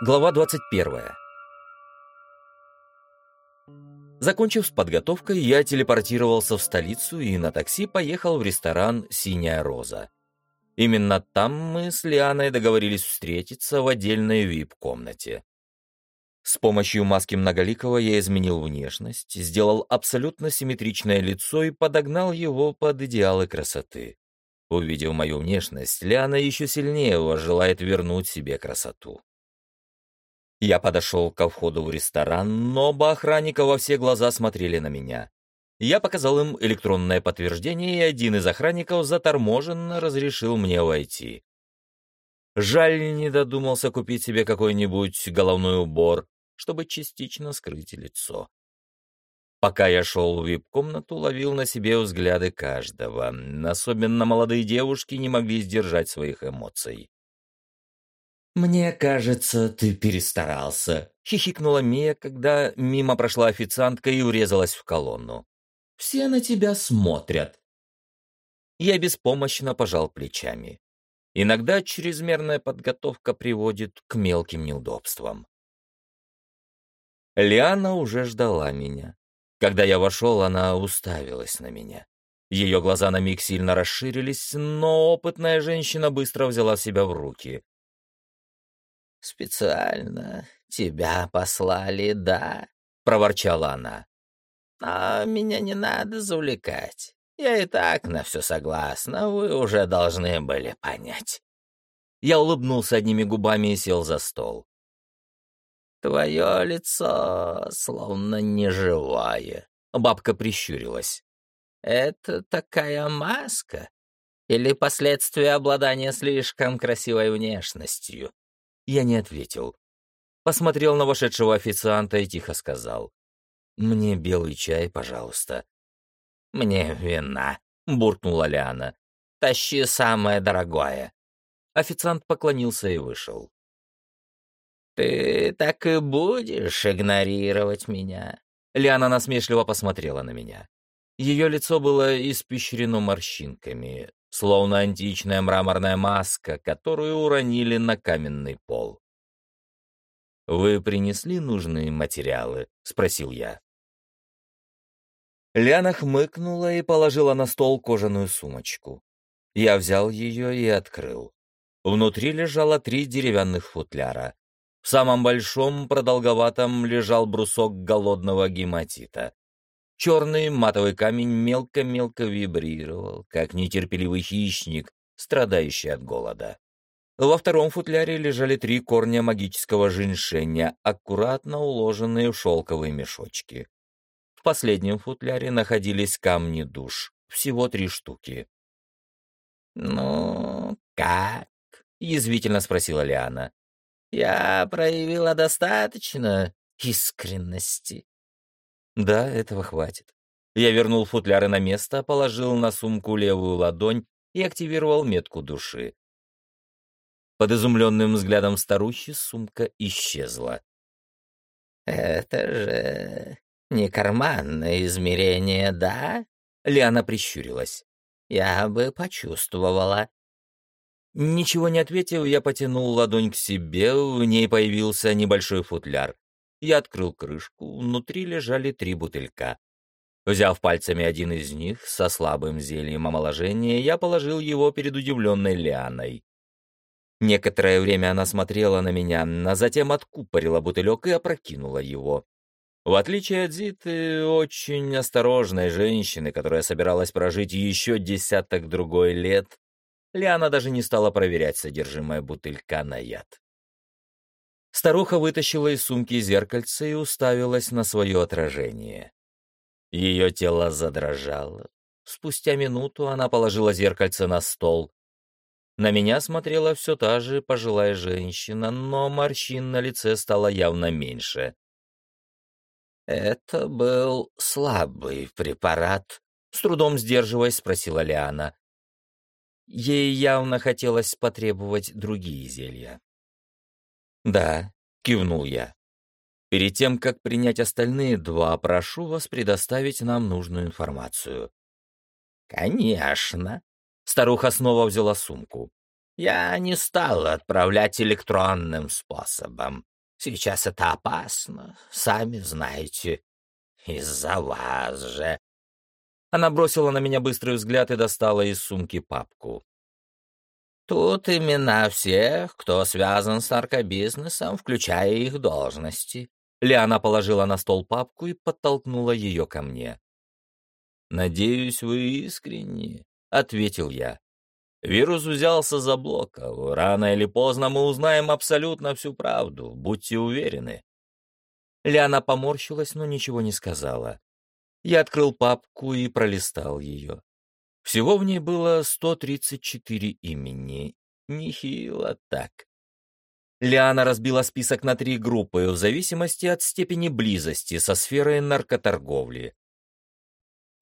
Глава 21. Закончив с подготовкой, я телепортировался в столицу и на такси поехал в ресторан «Синяя роза». Именно там мы с Лианой договорились встретиться в отдельной вип-комнате. С помощью маски Многоликого я изменил внешность, сделал абсолютно симметричное лицо и подогнал его под идеалы красоты. Увидев мою внешность, Лиана еще сильнее желает вернуть себе красоту. Я подошел ко входу в ресторан, но оба охранника во все глаза смотрели на меня. Я показал им электронное подтверждение, и один из охранников заторможенно разрешил мне войти. Жаль, не додумался купить себе какой-нибудь головной убор, чтобы частично скрыть лицо. Пока я шел в вип-комнату, ловил на себе взгляды каждого. Особенно молодые девушки не могли сдержать своих эмоций. «Мне кажется, ты перестарался», — хихикнула Мия, когда мимо прошла официантка и урезалась в колонну. «Все на тебя смотрят». Я беспомощно пожал плечами. Иногда чрезмерная подготовка приводит к мелким неудобствам. Лиана уже ждала меня. Когда я вошел, она уставилась на меня. Ее глаза на миг сильно расширились, но опытная женщина быстро взяла себя в руки. «Специально тебя послали, да?» — проворчала она. «Но меня не надо завлекать. Я и так на все согласна, вы уже должны были понять». Я улыбнулся одними губами и сел за стол. «Твое лицо словно неживое», — бабка прищурилась. «Это такая маска? Или последствия обладания слишком красивой внешностью?» Я не ответил. Посмотрел на вошедшего официанта и тихо сказал. «Мне белый чай, пожалуйста». «Мне вина», — буркнула Лиана. «Тащи самое дорогое». Официант поклонился и вышел. «Ты так и будешь игнорировать меня?» Лиана насмешливо посмотрела на меня. Ее лицо было испещрено морщинками, словно античная мраморная маска, которую уронили на каменный пол. «Вы принесли нужные материалы?» — спросил я. Ляна хмыкнула и положила на стол кожаную сумочку. Я взял ее и открыл. Внутри лежало три деревянных футляра. В самом большом, продолговатом, лежал брусок голодного гематита. Черный матовый камень мелко-мелко вибрировал, как нетерпеливый хищник, страдающий от голода. Во втором футляре лежали три корня магического женьшеня, аккуратно уложенные в шелковые мешочки. В последнем футляре находились камни душ, всего три штуки. «Ну, как?» — язвительно спросила Лиана. «Я проявила достаточно искренности». Да, этого хватит. Я вернул футляры на место, положил на сумку левую ладонь и активировал метку души. Под изумленным взглядом старухи сумка исчезла. «Это же не карманное измерение, да?» Лиана прищурилась. «Я бы почувствовала». Ничего не ответив, я потянул ладонь к себе, в ней появился небольшой футляр. Я открыл крышку, внутри лежали три бутылька. Взяв пальцами один из них со слабым зельем омоложения, я положил его перед удивленной Лианой. Некоторое время она смотрела на меня, а затем откупорила бутылек и опрокинула его. В отличие от Зиты, очень осторожной женщины, которая собиралась прожить еще десяток другой лет, Лиана даже не стала проверять содержимое бутылька на яд. Старуха вытащила из сумки зеркальце и уставилась на свое отражение. Ее тело задрожало. Спустя минуту она положила зеркальце на стол. На меня смотрела все та же пожилая женщина, но морщин на лице стало явно меньше. «Это был слабый препарат», — с трудом сдерживаясь, спросила Лиана. Ей явно хотелось потребовать другие зелья. «Да», — кивнул я. «Перед тем, как принять остальные два, прошу вас предоставить нам нужную информацию». «Конечно». Старуха снова взяла сумку. «Я не стал отправлять электронным способом. Сейчас это опасно, сами знаете. Из-за вас же. Она бросила на меня быстрый взгляд и достала из сумки папку. Тут имена всех, кто связан с наркобизнесом, включая их должности. Лиана положила на стол папку и подтолкнула ее ко мне. «Надеюсь, вы искренне», — ответил я. «Вирус взялся за Блоков. Рано или поздно мы узнаем абсолютно всю правду, будьте уверены». Лиана поморщилась, но ничего не сказала. Я открыл папку и пролистал ее. Всего в ней было 134 имени. Нехило так. Лиана разбила список на три группы в зависимости от степени близости со сферой наркоторговли.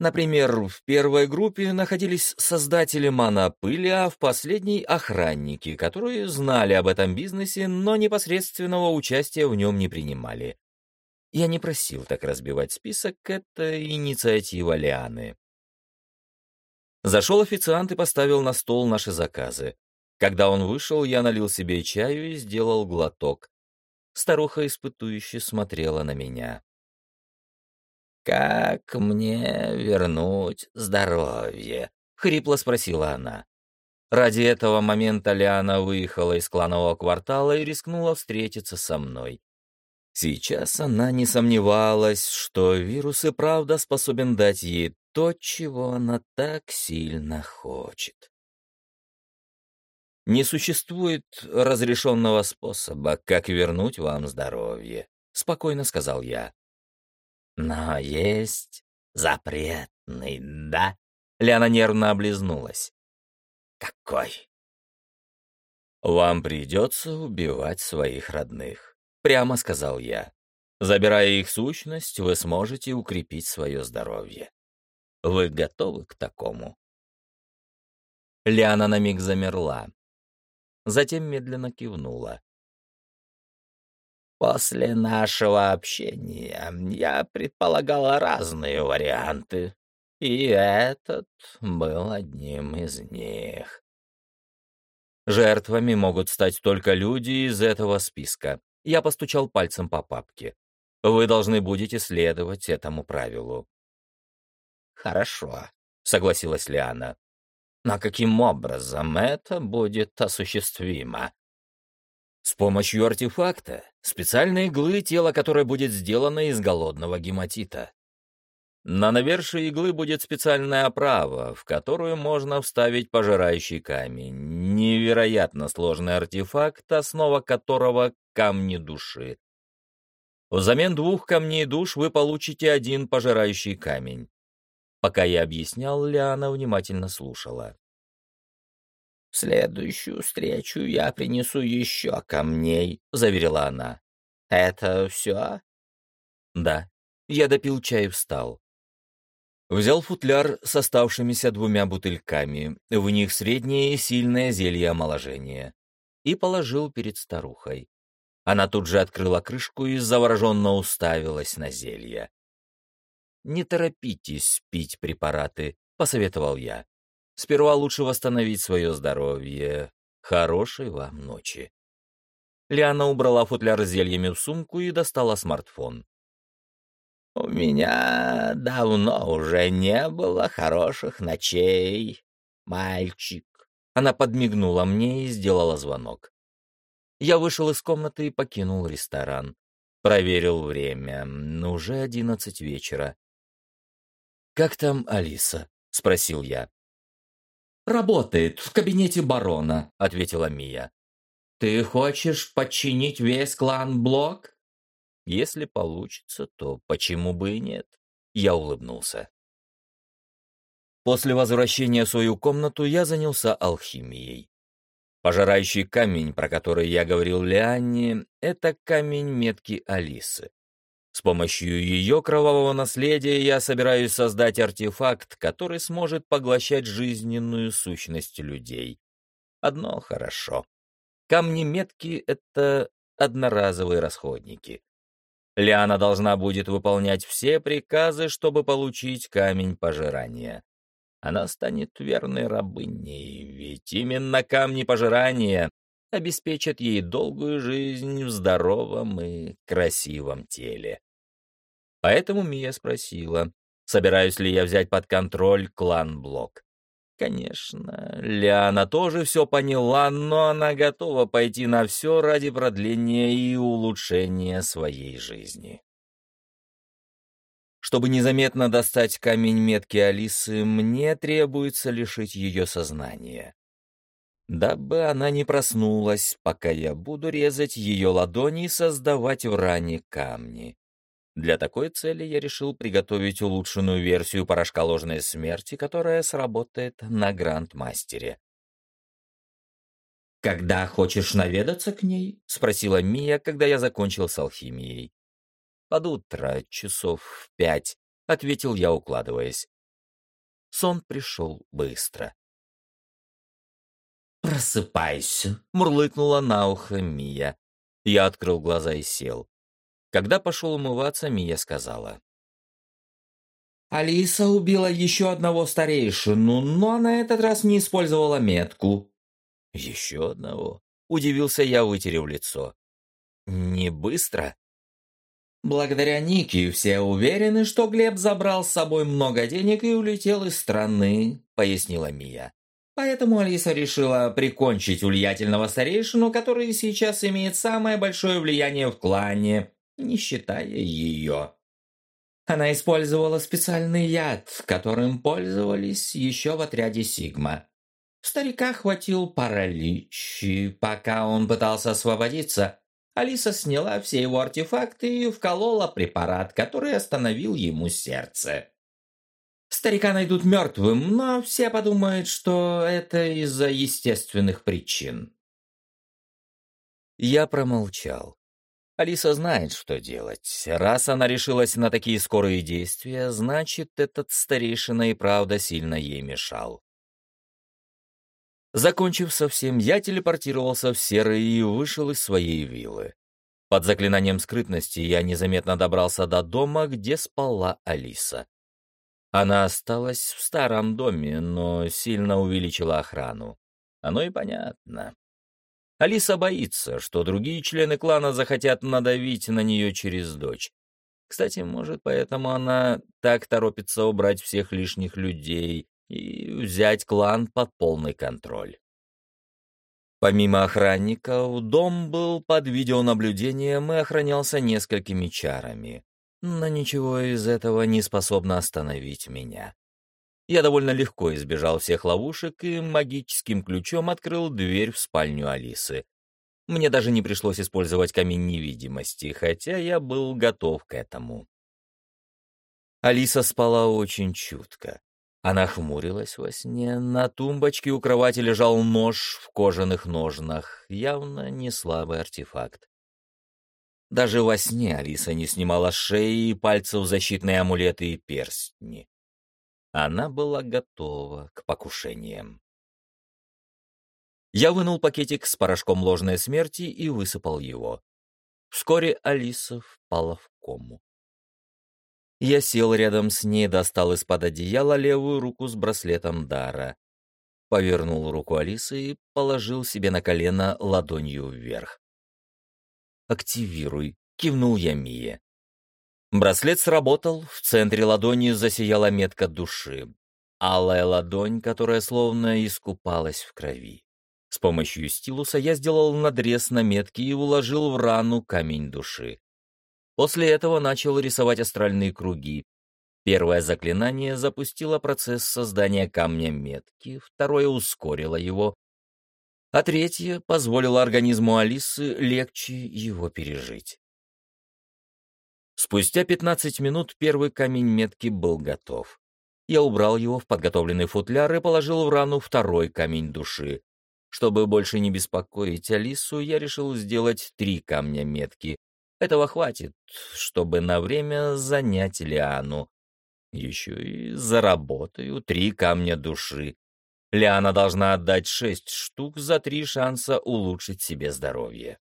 Например, в первой группе находились создатели монопыли, а в последней — охранники, которые знали об этом бизнесе, но непосредственного участия в нем не принимали. Я не просил так разбивать список, это инициатива Лианы. Зашел официант и поставил на стол наши заказы. Когда он вышел, я налил себе чаю и сделал глоток. Старуха испытующе смотрела на меня. «Как мне вернуть здоровье?» — хрипло спросила она. Ради этого момента Лиана выехала из кланового квартала и рискнула встретиться со мной. Сейчас она не сомневалась, что вирус и правда способен дать ей то, чего она так сильно хочет. Не существует разрешенного способа, как вернуть вам здоровье, — спокойно сказал я. Но есть запретный, да? Ляна нервно облизнулась. Какой? Вам придется убивать своих родных, прямо сказал я. Забирая их сущность, вы сможете укрепить свое здоровье. Вы готовы к такому? Ляна на миг замерла. Затем медленно кивнула. После нашего общения я предполагала разные варианты, и этот был одним из них. Жертвами могут стать только люди из этого списка. Я постучал пальцем по папке. Вы должны будете следовать этому правилу. Хорошо, согласилась Лиана. Но каким образом это будет осуществимо? С помощью артефакта, специальной иглы, тело которой будет сделано из голодного гематита. На навершие иглы будет специальная оправа, в которую можно вставить пожирающий камень. Невероятно сложный артефакт, основа которого — камни души. Взамен двух камней душ вы получите один пожирающий камень. Пока я объяснял, Лиана внимательно слушала следующую встречу я принесу еще камней», — заверила она. «Это все?» «Да». Я допил чай и встал. Взял футляр с оставшимися двумя бутыльками, в них среднее и сильное зелье омоложения, и положил перед старухой. Она тут же открыла крышку и завороженно уставилась на зелье. «Не торопитесь пить препараты», — посоветовал я. Сперва лучше восстановить свое здоровье. Хорошей вам ночи. Лиана убрала футляр с зельями в сумку и достала смартфон. «У меня давно уже не было хороших ночей, мальчик». Она подмигнула мне и сделала звонок. Я вышел из комнаты и покинул ресторан. Проверил время. Уже одиннадцать вечера. «Как там Алиса?» — спросил я. «Работает в кабинете барона», — ответила Мия. «Ты хочешь подчинить весь клан Блок?» «Если получится, то почему бы и нет?» Я улыбнулся. После возвращения в свою комнату я занялся алхимией. Пожирающий камень, про который я говорил Лианне, это камень метки Алисы. С помощью ее кровавого наследия я собираюсь создать артефакт, который сможет поглощать жизненную сущность людей. Одно хорошо. Камни-метки — это одноразовые расходники. Лиана должна будет выполнять все приказы, чтобы получить камень пожирания. Она станет верной рабыней, ведь именно камни пожирания обеспечат ей долгую жизнь в здоровом и красивом теле. Поэтому Мия спросила, собираюсь ли я взять под контроль клан Блок. Конечно, Лиана тоже все поняла, но она готова пойти на все ради продления и улучшения своей жизни. Чтобы незаметно достать камень метки Алисы, мне требуется лишить ее сознания. Дабы она не проснулась, пока я буду резать ее ладони и создавать в ране камни. Для такой цели я решил приготовить улучшенную версию порошка ложной смерти, которая сработает на Грандмастере. «Когда хочешь наведаться к ней?» — спросила Мия, когда я закончил с алхимией. «Под утро, часов в пять», — ответил я, укладываясь. Сон пришел быстро. «Просыпайся», — мурлыкнула на ухо Мия. Я открыл глаза и сел. Когда пошел умываться, Мия сказала. «Алиса убила еще одного старейшину, но на этот раз не использовала метку». «Еще одного?» — удивился я, вытерев лицо. «Не быстро?» Благодаря Нике все уверены, что Глеб забрал с собой много денег и улетел из страны, пояснила Мия. Поэтому Алиса решила прикончить ульятельного старейшину, который сейчас имеет самое большое влияние в клане, не считая ее. Она использовала специальный яд, которым пользовались еще в отряде Сигма. Старика хватил паралич, и пока он пытался освободиться, Алиса сняла все его артефакты и вколола препарат, который остановил ему сердце. Старика найдут мертвым, но все подумают, что это из-за естественных причин. Я промолчал. Алиса знает, что делать. Раз она решилась на такие скорые действия, значит, этот старейшина и правда сильно ей мешал. Закончив совсем, я телепортировался в серый и вышел из своей виллы. Под заклинанием скрытности я незаметно добрался до дома, где спала Алиса. Она осталась в старом доме, но сильно увеличила охрану. Оно и понятно. Алиса боится, что другие члены клана захотят надавить на нее через дочь. Кстати, может, поэтому она так торопится убрать всех лишних людей и взять клан под полный контроль. Помимо охранников, дом был под видеонаблюдением и охранялся несколькими чарами. Но ничего из этого не способно остановить меня. Я довольно легко избежал всех ловушек и магическим ключом открыл дверь в спальню Алисы. Мне даже не пришлось использовать камень невидимости, хотя я был готов к этому. Алиса спала очень чутко. Она хмурилась во сне. На тумбочке у кровати лежал нож в кожаных ножнах, явно не слабый артефакт. Даже во сне Алиса не снимала шеи и пальцев защитные амулеты и перстни. Она была готова к покушениям. Я вынул пакетик с порошком ложной смерти и высыпал его. Вскоре Алиса впала в кому. Я сел рядом с ней, достал из-под одеяла левую руку с браслетом дара. Повернул руку Алисы и положил себе на колено ладонью вверх. «Активируй», — кивнул я Мие. Браслет сработал, в центре ладони засияла метка души. Алая ладонь, которая словно искупалась в крови. С помощью стилуса я сделал надрез на метке и уложил в рану камень души. После этого начал рисовать астральные круги. Первое заклинание запустило процесс создания камня метки, второе ускорило его, а третье позволило организму Алисы легче его пережить. Спустя 15 минут первый камень метки был готов. Я убрал его в подготовленный футляр и положил в рану второй камень души. Чтобы больше не беспокоить Алису, я решил сделать три камня метки. Этого хватит, чтобы на время занять Лиану. Еще и заработаю три камня души. Лиана должна отдать шесть штук за три шанса улучшить себе здоровье.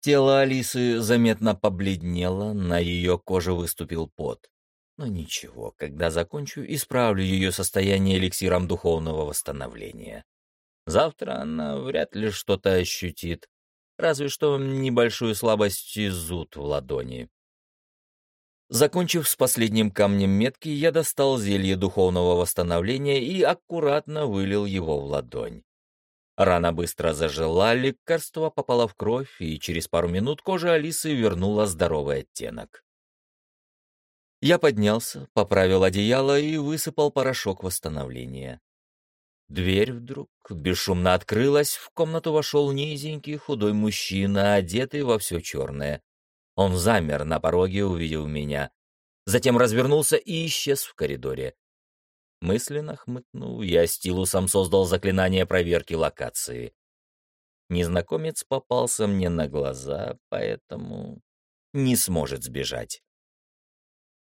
Тело Алисы заметно побледнело, на ее коже выступил пот. Но ничего, когда закончу, исправлю ее состояние эликсиром духовного восстановления. Завтра она вряд ли что-то ощутит, разве что небольшую слабость и зуд в ладони. Закончив с последним камнем метки, я достал зелье духовного восстановления и аккуратно вылил его в ладонь. Рана быстро зажила, лекарство попало в кровь, и через пару минут кожа Алисы вернула здоровый оттенок. Я поднялся, поправил одеяло и высыпал порошок восстановления. Дверь вдруг бесшумно открылась, в комнату вошел низенький худой мужчина, одетый во все черное. Он замер на пороге, увидев меня. Затем развернулся и исчез в коридоре. Мысленно хмыкнул, я стилусом создал заклинание проверки локации. Незнакомец попался мне на глаза, поэтому не сможет сбежать.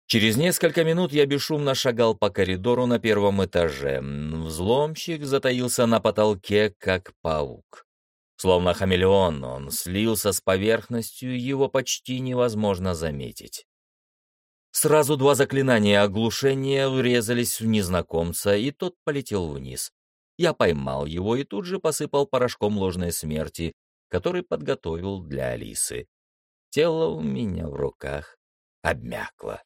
Через несколько минут я бесшумно шагал по коридору на первом этаже. Взломщик затаился на потолке, как паук. Словно хамелеон, он слился с поверхностью, его почти невозможно заметить. Сразу два заклинания оглушения врезались в незнакомца, и тот полетел вниз. Я поймал его и тут же посыпал порошком ложной смерти, который подготовил для Алисы. Тело у меня в руках обмякло.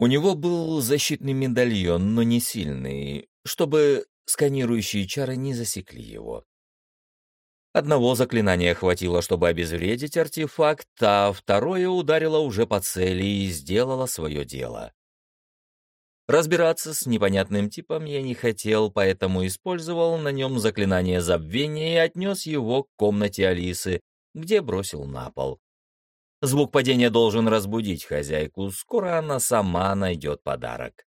У него был защитный медальон, но не сильный, чтобы сканирующие чары не засекли его. Одного заклинания хватило, чтобы обезвредить артефакт, а второе ударило уже по цели и сделало свое дело. Разбираться с непонятным типом я не хотел, поэтому использовал на нем заклинание забвения и отнес его к комнате Алисы, где бросил на пол. Звук падения должен разбудить хозяйку, скоро она сама найдет подарок.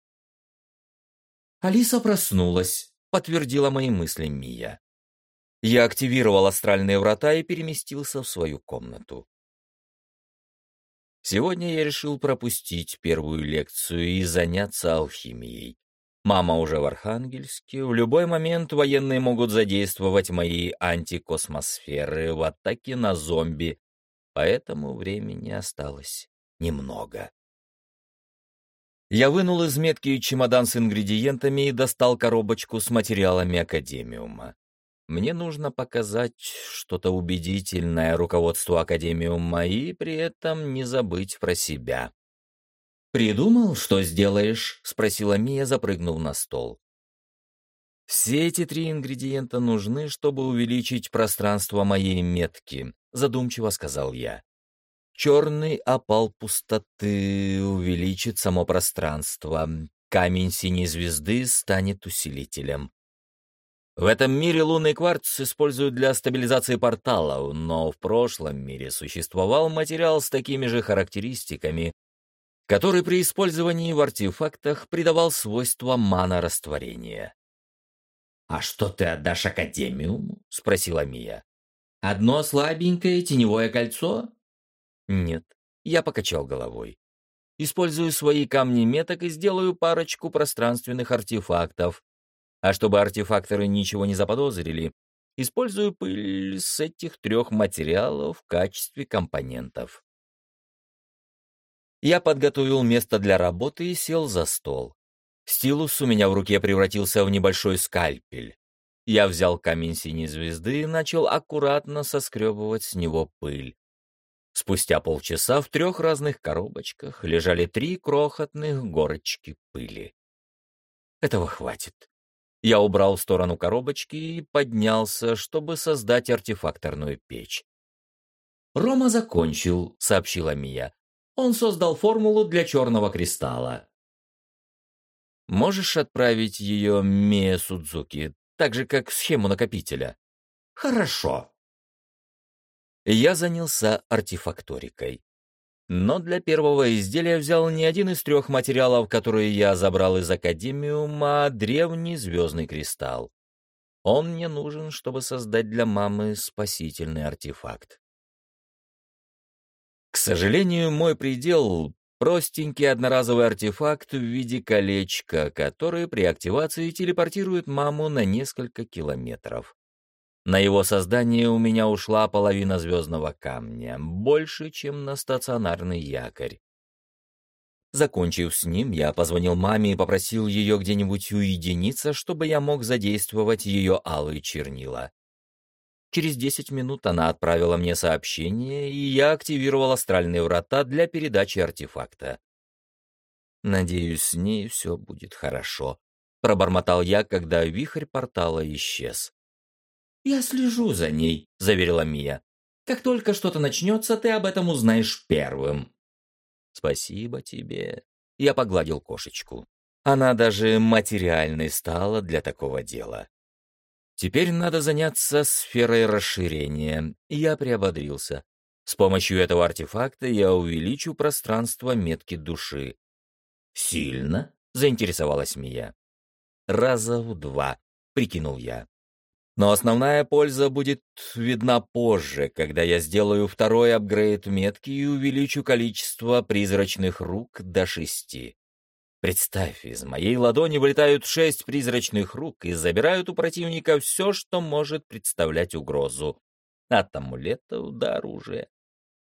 Алиса проснулась, подтвердила мои мысли Мия. Я активировал астральные врата и переместился в свою комнату. Сегодня я решил пропустить первую лекцию и заняться алхимией. Мама уже в Архангельске, в любой момент военные могут задействовать мои антикосмосферы в атаке на зомби, поэтому времени осталось немного. Я вынул из метки чемодан с ингредиентами и достал коробочку с материалами Академиума. Мне нужно показать что-то убедительное руководству Академиума и при этом не забыть про себя. «Придумал, что сделаешь?» — спросила Мия, запрыгнув на стол. «Все эти три ингредиента нужны, чтобы увеличить пространство моей метки», — задумчиво сказал я. «Черный опал пустоты увеличит само пространство. Камень синей звезды станет усилителем. В этом мире лунный кварц используют для стабилизации порталов, но в прошлом мире существовал материал с такими же характеристиками, который при использовании в артефактах придавал свойства манорастворения. «А что ты отдашь Академиуму?» — спросила Мия. «Одно слабенькое теневое кольцо?» «Нет», — я покачал головой. «Использую свои камни меток и сделаю парочку пространственных артефактов, а чтобы артефакторы ничего не заподозрили, использую пыль с этих трех материалов в качестве компонентов. Я подготовил место для работы и сел за стол. Стилус у меня в руке превратился в небольшой скальпель. Я взял камень синей звезды и начал аккуратно соскребывать с него пыль. Спустя полчаса в трех разных коробочках лежали три крохотных горочки пыли. Этого хватит. Я убрал в сторону коробочки и поднялся, чтобы создать артефакторную печь. «Рома закончил», — сообщила Мия. «Он создал формулу для черного кристалла». «Можешь отправить ее Мия Судзуки, так же, как схему накопителя?» «Хорошо». Я занялся артефакторикой. Но для первого изделия взял не один из трех материалов, которые я забрал из Академиума, а древний звездный кристалл. Он мне нужен, чтобы создать для мамы спасительный артефакт. К сожалению, мой предел — простенький одноразовый артефакт в виде колечка, который при активации телепортирует маму на несколько километров. На его создание у меня ушла половина звездного камня, больше, чем на стационарный якорь. Закончив с ним, я позвонил маме и попросил ее где-нибудь уединиться, чтобы я мог задействовать ее алые чернила. Через 10 минут она отправила мне сообщение, и я активировал астральные врата для передачи артефакта. «Надеюсь, с ней все будет хорошо», — пробормотал я, когда вихрь портала исчез. «Я слежу за ней», — заверила Мия. «Как только что-то начнется, ты об этом узнаешь первым». «Спасибо тебе». Я погладил кошечку. Она даже материальной стала для такого дела. Теперь надо заняться сферой расширения. Я приободрился. С помощью этого артефакта я увеличу пространство метки души. «Сильно?» — заинтересовалась Мия. «Раза в два», — прикинул я. Но основная польза будет видна позже, когда я сделаю второй апгрейд метки и увеличу количество призрачных рук до шести. Представь, из моей ладони вылетают шесть призрачных рук и забирают у противника все, что может представлять угрозу. От амулетов до оружия.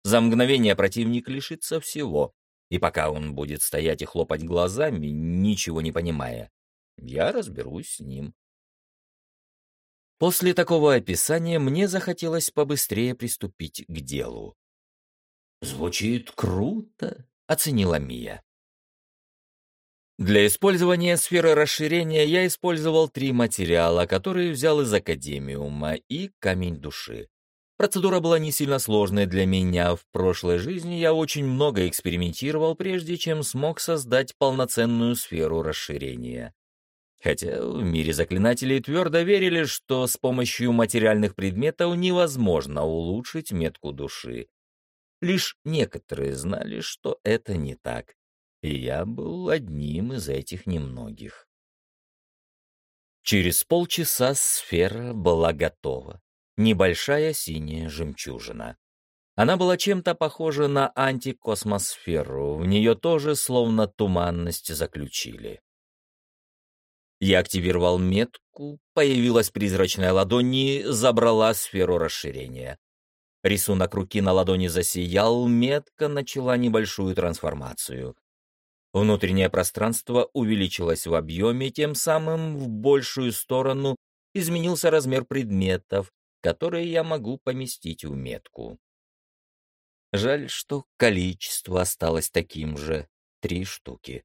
За мгновение противник лишится всего, и пока он будет стоять и хлопать глазами, ничего не понимая, я разберусь с ним. После такого описания мне захотелось побыстрее приступить к делу. «Звучит круто», — оценила Мия. Для использования сферы расширения я использовал три материала, которые взял из Академиума, и камень души. Процедура была не сильно сложной для меня. В прошлой жизни я очень много экспериментировал, прежде чем смог создать полноценную сферу расширения. Хотя в мире заклинателей твердо верили, что с помощью материальных предметов невозможно улучшить метку души. Лишь некоторые знали, что это не так. И я был одним из этих немногих. Через полчаса сфера была готова. Небольшая синяя жемчужина. Она была чем-то похожа на антикосмосферу, в нее тоже словно туманность заключили. Я активировал метку, появилась призрачная ладонь и забрала сферу расширения. Рисунок руки на ладони засиял, метка начала небольшую трансформацию. Внутреннее пространство увеличилось в объеме, тем самым в большую сторону изменился размер предметов, которые я могу поместить в метку. Жаль, что количество осталось таким же — три штуки.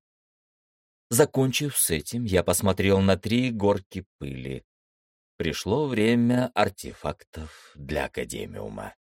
Закончив с этим, я посмотрел на три горки пыли. Пришло время артефактов для Академиума.